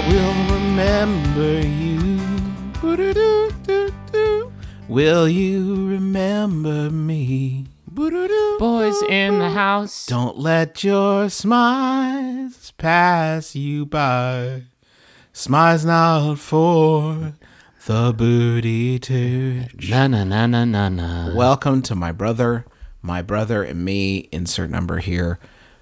I will remember you. Will you remember me? Boys in the house. Don't let your smiles pass you by. Smiles not for the booty to. Na na na na na na. Welcome to my brother, my brother and me. Insert number here.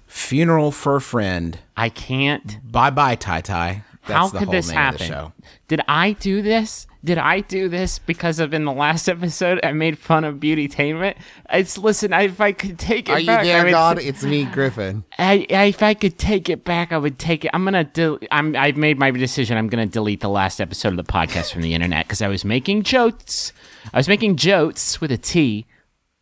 Funeral for a friend. I can't. Bye bye, Tai Tai. That's How could this happen? Did I do this? Did I do this because of in the last episode I made fun of beautytainment? It's listen. I, if I could take it Are you back, I there, would- God? It's me, Griffin. I, I, if I could take it back, I would take it. I'm gonna. Del- I'm. I've made my decision. I'm gonna delete the last episode of the podcast from the internet because I was making jokes. I was making jokes with a T.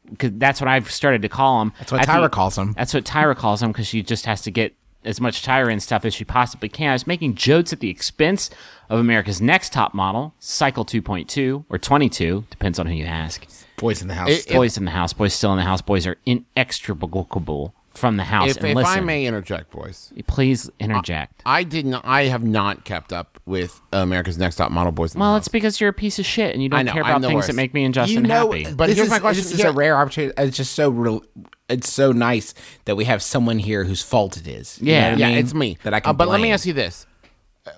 Because that's what I've started to call them. That's what Tyra calls them. That's what Tyra calls them because she just has to get as much Tyra and stuff as she possibly can. I was making jokes at the expense of America's Next Top Model, Cycle 2.2 or 22, depends on who you ask. Boys in the house. It- Boys in the house, boys still in the house, boys are inextricable from the house. If, and if listen, I may interject, boys, please interject. I didn't. I have not kept up with America's Next Top Model Boys. in the well, House. it's because you're a piece of shit and you don't know, care about the things worst. that make me and Justin you know, happy. But this here's is, my question. This is Here- a rare opportunity. It's just so real. It's so nice that we have someone here whose fault it is. You Yeah. know what I yeah, mean? it's me. that I can. Uh, but let me ask you this: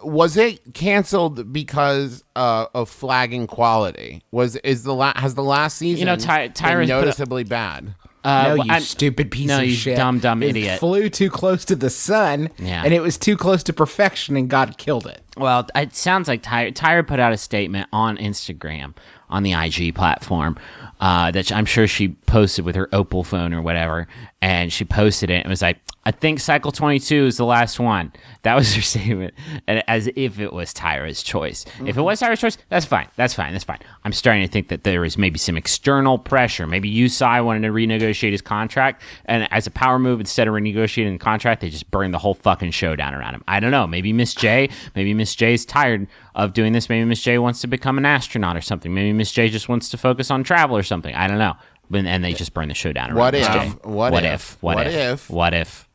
Was it canceled because uh, of flagging quality? Was is the la- has the last season you know, Ty- been Tyra's put a- noticeably bad? Uh, no, well, you I'm- stupid piece no, of you shit. dumb, dumb It idiot. Flew too close to the sun, Yeah. and it was too close to perfection, and God killed it. Well, it sounds like Tyra, Tyra put out a statement on Instagram on the IG platform uh, that I'm sure she posted with her Opal phone or whatever, and she posted it and was like, "I think Cycle 22 is the last one." That was her statement, and as if it was Tyra's choice. If it mm-hmm. was Tyra's choice, that's fine. That's fine. That's fine. I'm starting to think that there is maybe some external pressure. Maybe Yu Tsai wanted to renegotiate his contract, and as a power move, instead of renegotiating the contract, they just burned the whole fucking show down around him. I don't know. Maybe Miss J, maybe Miss J is tired of doing this. Maybe Miss J wants to become an astronaut or something. Maybe Miss J just wants to focus on travel or something. I don't know. But, and they just burn the show down What if? What What if? if? What, What if? if? What if?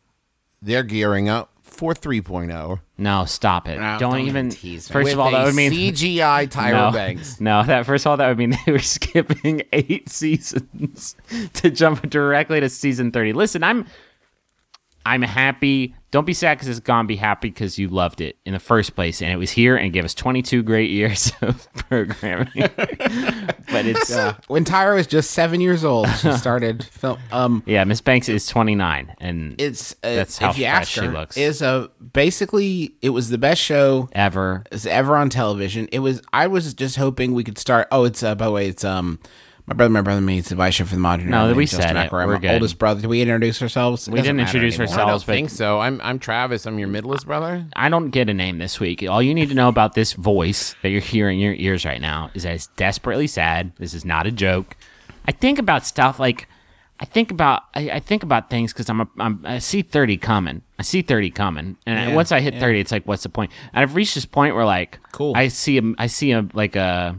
They're gearing up for oh. 3.0 No, stop it. No, don't, don't even. even tease. First with of all, that would mean CGI Tyra no, Banks. No, that first of all, that would mean they were skipping eight seasons to jump directly to season thirty. Listen, I'm, I'm happy. Don't be sad because it's gone. Be happy because you loved it in the first place, and it was here and gave us 22 great years of programming. but it's yeah, When Tyra was just seven years old, she started film. Um, yeah, Miss Banks is 29, and it's uh, That's how fresh she looks. Is a basically it was the best show ever. ever on television. It was. I was just hoping we could start. Oh, it's uh, by the way, it's um. My brother, my brother, me. It's the vice for the modern. No, Era. My we said it. Macro. We're my good. oldest brother. Did we introduce ourselves? It We didn't introduce anymore. I don't but think so. I'm I'm Travis. I'm your middlest brother. I don't get a name this week. All you need to know about this voice that you're hearing in your ears right now is that it's desperately sad. This is not a joke. I think about stuff like I think about I, I think about things because I'm, a, I'm I see thirty coming. I see thirty coming, and Yeah, once I hit thirty, it's like, what's the point? And I've reached this point where like, Cool. I see a I see a like a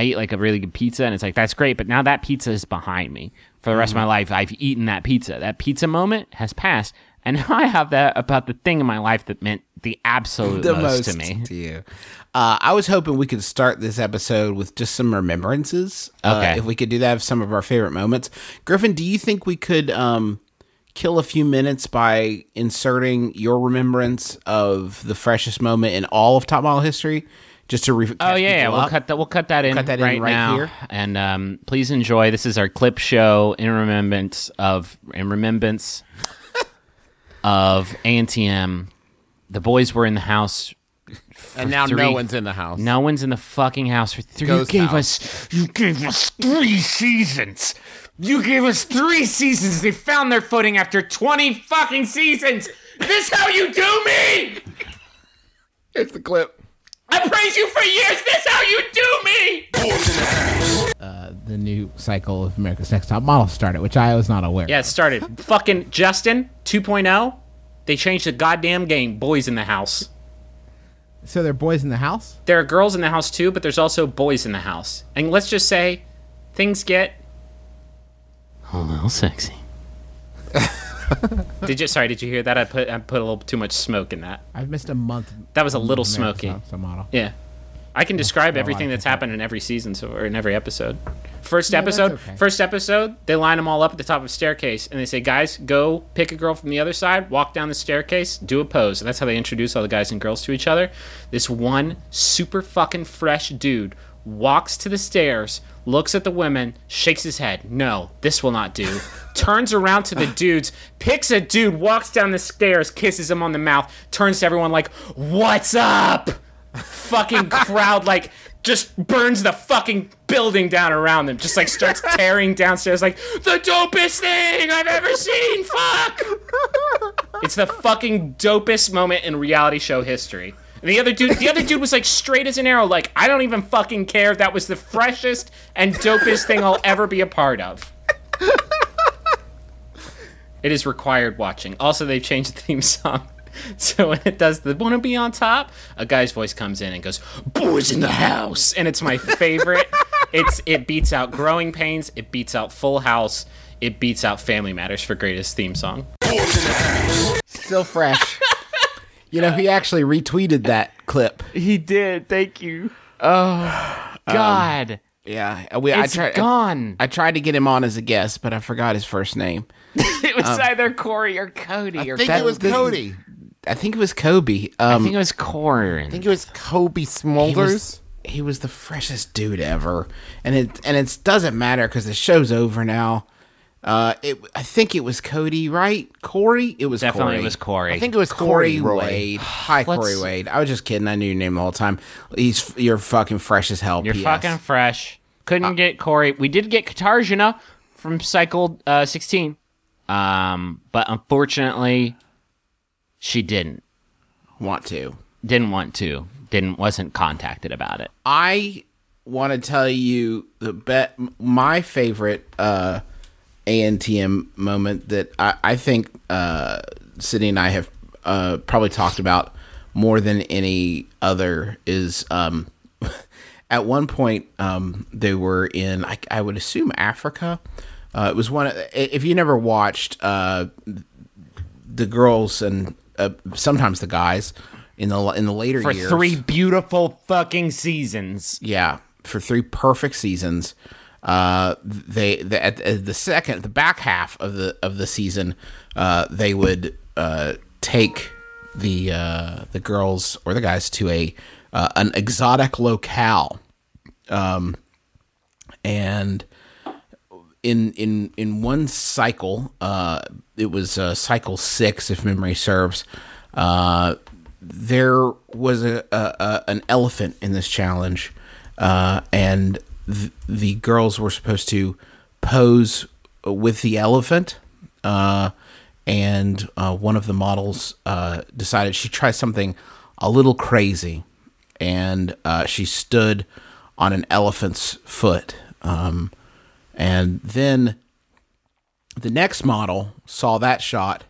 I eat like a really good pizza, and it's like that's great, but now that pizza is behind me for the rest Mm-hmm. of my life. I've eaten that pizza. That pizza moment has passed, and now I have that about the thing in my life that meant the absolute the most, most to me. to you. Uh, I was hoping we could start this episode with just some remembrances. Uh, Okay. if we could do that of some of our favorite moments. Griffin, do you think we could um, kill a few minutes by inserting your remembrance of the freshest moment in all of Top Model history? Just to re- Oh yeah, yeah, we'll up? cut that. We'll cut that in Cut that in right, right now. here. And um, please enjoy. This is our clip show in remembrance of in remembrance of ANTM. The boys were in the house. And now three- no one's in the house. No one's in the fucking house for three. Ghost you gave house. us. You gave us three seasons. You gave us three seasons. They found their footing after twenty fucking seasons. This how you do me? It's the clip. I praise you for years. This how you do me? Uh, the new cycle of America's Next Top Model started, which I was not aware. Yeah, it started. Fucking Justin 2.0. They changed the goddamn game. Boys in the house. So there are boys in the house. There are girls in the house too, but there's also boys in the house. And let's just say things get a little sexy. Did you? Sorry, did you hear that? I put I put a little too much smoke in that. I've missed a month. That was a little smoky. Model. Yeah. I can describe well, everything that's happened in every season so, or in every episode. First that's episode, okay. first episode, they line them all up at the top of a staircase and they say, "Guys, go pick a girl from the other side, walk down the staircase, do a pose." And that's how they introduce all the guys and girls to each other. This one super fucking fresh dude walks to the stairs, looks at the women, shakes his head. No, this will not do. turns around to the dudes, picks a dude, walks down the stairs, kisses him on the mouth, turns to everyone like, "What's up?" fucking crowd like just burns the fucking building down around them. Just like starts tearing downstairs like the dopest thing I've ever seen. Fuck. It's the fucking dopest moment in reality show history. The other dude, the other dude was like straight as an arrow. Like I don't even fucking care. That was the freshest and dopest thing I'll ever be a part of. It is required watching. Also, they've changed the theme song. So when it does the wanna be on top, a guy's voice comes in and goes, Boys in the house and it's my favorite. it's it beats out growing pains, it beats out full house, it beats out Family Matters for greatest theme song. Still fresh. You know, he actually retweeted that clip. He did, thank you. Oh God. Yeah, we, I it's tried. gone. I tried to get him on as a guest, but I forgot his first name. it was either Corey or Cody or I think that- it was this- Cody. I think it was Kobe. Um, I think it was Corey. I think it was Kobe he was, he was the freshest dude ever, and it and it doesn't matter because the show's over now. Uh, it I think it was Cody, right? Corey. It was Definitely Corey. was Corey. I think it was Corey Corey Wade. Hi, Let's- Corey Wade. I was just kidding. I knew your name the whole time. He's you're fucking fresh as hell. You're PS. fucking fresh. Couldn't get Corey. We did get Katarzyna from Cycle uh, 16, um, but unfortunately, she didn't. want to. Didn't want to. Didn't wasn't contacted about it. I want to tell you the bet my favorite uh ANTM moment that I, I think uh Sydney and I have uh probably talked about more than any other is um at one point um they were in I, I would assume Africa. Uh, it was one of, if you never watched uh the girls and uh, sometimes the guys in the in the later For years three beautiful fucking seasons. yeah, for three perfect seasons. Uh, they the, at the the second the back half of the of the season, uh, they would uh, take the uh, the girls or the guys to a uh, an exotic locale, um, and in in in one cycle, uh, it was uh, cycle six, if memory serves. Uh, there was a, a, a an elephant in this challenge, uh, and th- the girls were supposed to pose with the elephant. Uh, and uh, one of the models uh, decided she tried something a little crazy, and uh, she stood on an elephant's foot. Um, and then the next model saw that shot,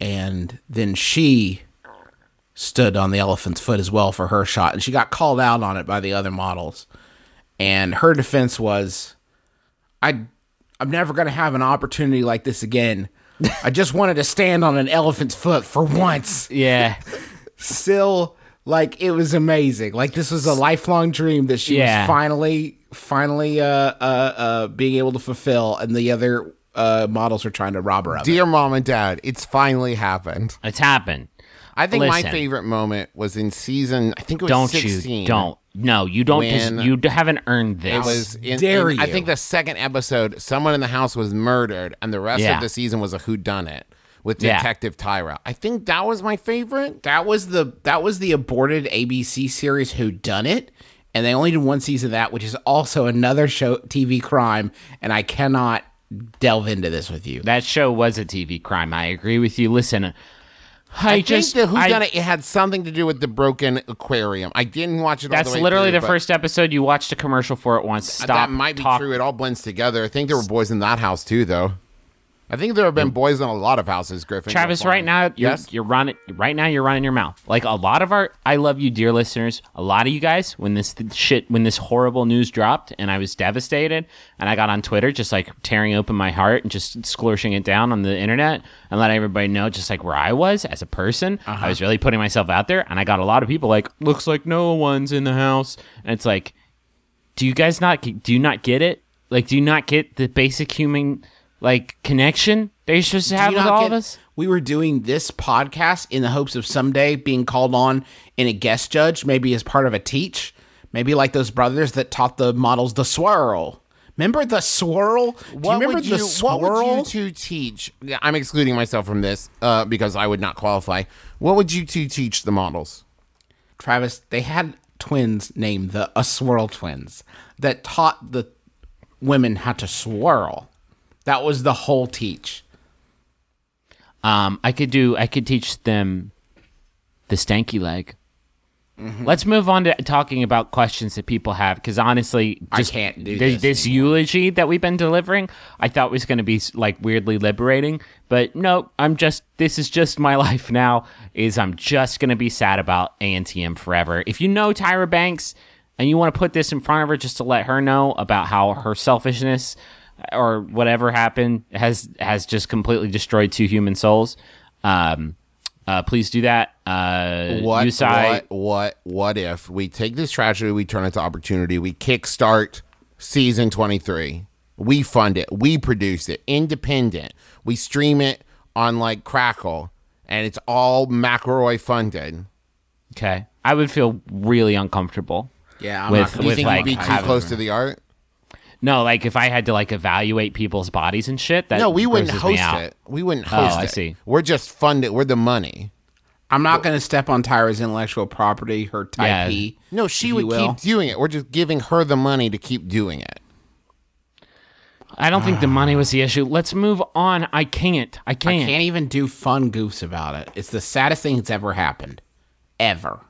and then she stood on the elephant's foot as well for her shot, and she got called out on it by the other models. And her defense was, "I, I'm never going to have an opportunity like this again. I just wanted to stand on an elephant's foot for once." Yeah. Still, like it was amazing. Like this was a lifelong dream that she Yeah. was finally, finally, uh, uh, uh, being able to fulfill, and the other uh models were trying to rob her of it. Dear mom and dad, it's finally happened. It's happened. I think my favorite moment was in season. I think it was Don't 16. you? Don't. No, you don't. When Des- you haven't earned this. It was in, Dare in- I think the second episode, someone in the house was murdered, and the rest Yeah. of the season was a whodunit with Yeah. Detective Tyra. I think that was my favorite. That was the that was the aborted ABC series Who Done It, and they only did one season of that, which is also another show TV crime, and I cannot delve into this with you. that show was a TV crime. I agree with you. Listen, I, I, just think the I- whodunit it had something to do with the broken aquarium. I didn't watch it. all That's the way literally through, the first episode. You watched a commercial for it once. Stop. That might be talk- true. It all blends together. I think there were boys in that house too, though. I think there have been boys in a lot of houses, Griffin. Travis, You're right now you're, yes. you're running. Right now you're running your mouth. Like a lot of our, I love you, dear listeners. A lot of you guys, when this shit, when this horrible news dropped, and I was devastated, and I got on Twitter, just like tearing open my heart and just squishing it down on the internet, and letting everybody know, just like where I was as a person. Uh-huh. I was really putting myself out there, and I got a lot of people like, looks like no one's in the house, and it's like, do you guys not do you not get it? Like, do you not get the basic human like connection that you're supposed to have with all get- of us? We were doing this podcast in the hopes of someday being called on in a guest judge, maybe as part of a teach, maybe like those brothers that taught the models the swirl. Remember the swirl? Do you remember would you, the what would you two teach? I'm excluding myself from this uh, because I would not qualify. What would you two teach the models? Travis, they had twins named the a swirl twins that taught the women how to swirl. That was the whole teach. Um, I could do. I could teach them the stanky leg. Let's move on to talking about questions that people have because honestly, I can't do this, this eulogy that we've been delivering. I thought was going to be like weirdly liberating, but no, I'm just. This is just my life now. Is I'm just going to be sad about ANTM forever. If you know Tyra Banks and you want to put this in front of her just to let her know about how her selfishness or whatever happened has has just completely destroyed two human souls. Um, uh, please do that. Uh, What, Yu Tsai- what, what, what if we take this tragedy, we turn it to opportunity, we kickstart season 23, we fund it, we produce it, independent, we stream it on like Crackle, and it's all McElroy funded. Okay, I would feel really uncomfortable. Yeah, I'm With- not Do you with, think like, you'd be too close to the art? No, like if I had to like evaluate people's bodies and shit. That No, we wouldn't grosses me host it. We wouldn't host Oh, host I see. We're just funded. We're the money. I'm not going to step on Tyra's intellectual property, her type Yeah. P. No, she would you will. keep doing it. We're just giving her the money to keep doing it. I don't think the money was the issue. Let's move on. I can't. I I can't. I can't even do fun goofs about it. It's the saddest thing that's ever happened. Ever.